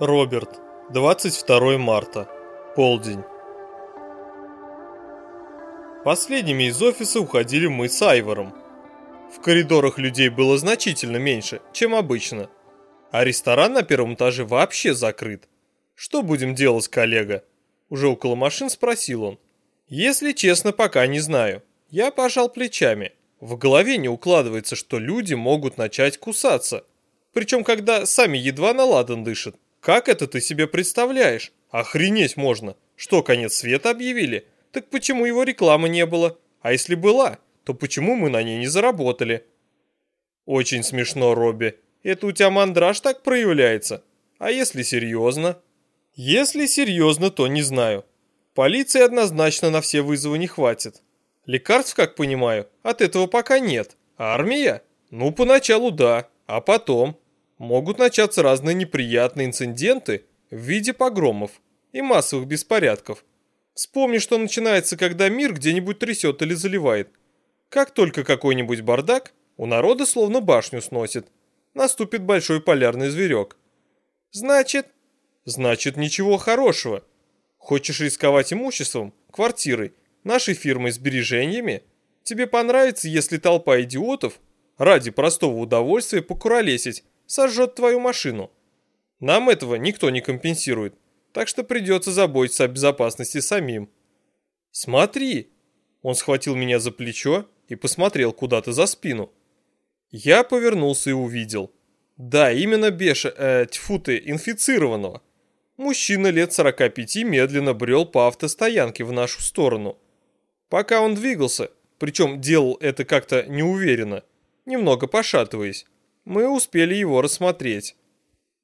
Роберт, 22 марта, полдень. Последними из офиса уходили мы с Айвором. В коридорах людей было значительно меньше, чем обычно. А ресторан на первом этаже вообще закрыт. Что будем делать, коллега? Уже около машин спросил он. Если честно, пока не знаю. Я пожал плечами. В голове не укладывается, что люди могут начать кусаться. Причем, когда сами едва на ладан дышат. Как это ты себе представляешь? Охренеть можно. Что, конец света объявили? Так почему его рекламы не было? А если была, то почему мы на ней не заработали? Очень смешно, Робби. Это у тебя мандраж так проявляется? А если серьезно? Если серьезно, то не знаю. Полиции однозначно на все вызовы не хватит. Лекарств, как понимаю, от этого пока нет. Армия? Ну, поначалу да, а потом могут начаться разные неприятные инциденты в виде погромов и массовых беспорядков. Вспомни, что начинается, когда мир где-нибудь трясет или заливает. Как только какой-нибудь бардак, у народа словно башню сносит. Наступит большой полярный зверек. Значит, значит ничего хорошего. Хочешь рисковать имуществом, квартирой, нашей фирмой сбережениями? Тебе понравится, если толпа идиотов ради простого удовольствия покуролесить сожжет твою машину. Нам этого никто не компенсирует, так что придется заботиться о безопасности самим. Смотри, он схватил меня за плечо и посмотрел куда-то за спину. Я повернулся и увидел. Да, именно Беша, э, тьфу ты, инфицированного. Мужчина лет 45 медленно брел по автостоянке в нашу сторону. Пока он двигался, причем делал это как-то неуверенно, немного пошатываясь, мы успели его рассмотреть.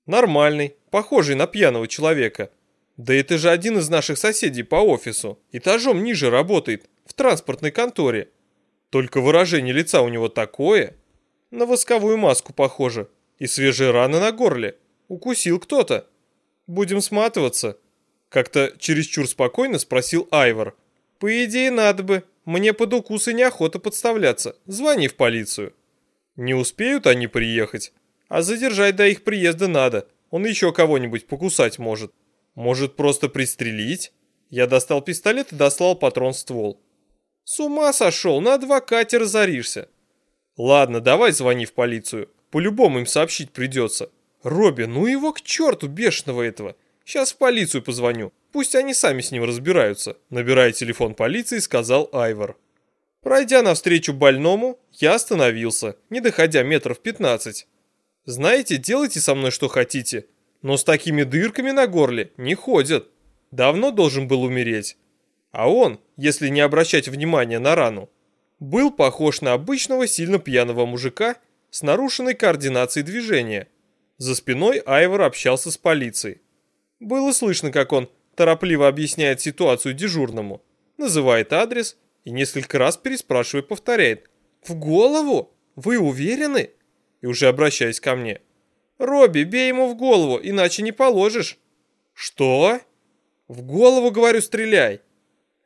Нормальный, похожий на пьяного человека. Да это же один из наших соседей по офису, этажом ниже работает, в транспортной конторе. Только выражение лица у него такое, на восковую маску похоже, и свежие раны на горле. Укусил кто-то. Будем сматываться. Как-то чересчур спокойно спросил Айвор. По идее, надо бы. Мне под укусы неохота подставляться. Звони в полицию. Не успеют они приехать, а задержать до их приезда надо. Он еще кого-нибудь покусать может. Может просто пристрелить? Я достал пистолет и дослал патрон в ствол. С ума сошел, на адвокате разоришься. Ладно, давай звони в полицию. По-любому им сообщить придется. Робби, ну его к черту бешеного этого. Сейчас в полицию позвоню. Пусть они сами с ним разбираются. Набирая телефон полиции, сказал Айвор. Пройдя навстречу больному, я остановился, не доходя метров 15. Знаете, делайте со мной что хотите, но с такими дырками на горле не ходят. Давно должен был умереть. А он, если не обращать внимания на рану, был похож на обычного сильно пьяного мужика с нарушенной координацией движения. За спиной Айвор общался с полицией. Было слышно, как он торопливо объясняет ситуацию дежурному, называет адрес и несколько раз переспрашивая повторяет «В голову? Вы уверены?» И уже обращаясь ко мне «Робби, бей ему в голову, иначе не положишь». «Что?» «В голову, говорю, стреляй».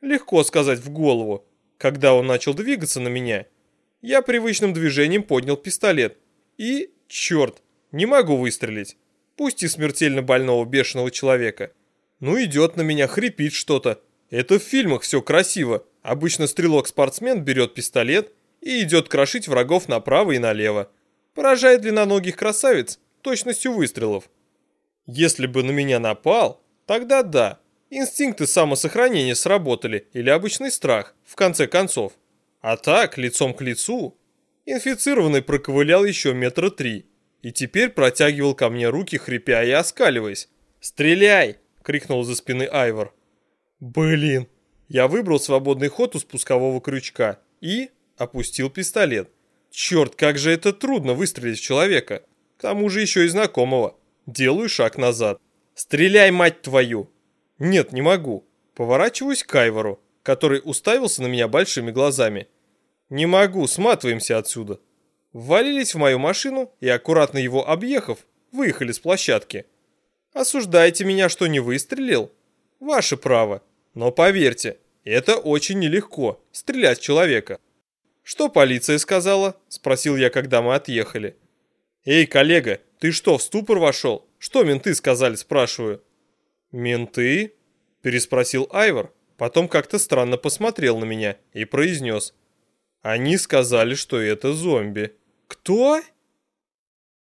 Легко сказать «в голову». Когда он начал двигаться на меня, я привычным движением поднял пистолет. И, черт, не могу выстрелить. Пусть и смертельно больного бешеного человека. Ну идет на меня, хрипит что-то. Это в фильмах все красиво, Обычно стрелок-спортсмен берет пистолет и идет крошить врагов направо и налево. Поражает длинноногих красавиц точностью выстрелов. Если бы на меня напал, тогда да, инстинкты самосохранения сработали или обычный страх, в конце концов. А так, лицом к лицу, инфицированный проковылял еще метра три и теперь протягивал ко мне руки, хрипя и оскаливаясь. «Стреляй!» — крикнул за спины Айвор. «Блин, я выбрал свободный ход у спускового крючка и опустил пистолет. Черт, как же это трудно выстрелить в человека. К тому же еще и знакомого. Делаю шаг назад. «Стреляй, мать твою!» «Нет, не могу». Поворачиваюсь к Кайвору, который уставился на меня большими глазами. «Не могу, сматываемся отсюда». Ввалились в мою машину и, аккуратно его объехав, выехали с площадки. «Осуждаете меня, что не выстрелил?» «Ваше право. Но поверьте, это очень нелегко – стрелять в человека. «Что полиция сказала?» – спросил я, когда мы отъехали. «Эй, коллега, ты что, в ступор вошел? Что менты сказали?» – спрашиваю. «Менты?» – переспросил Айвор, потом как-то странно посмотрел на меня и произнес. «Они сказали, что это зомби». «Кто?»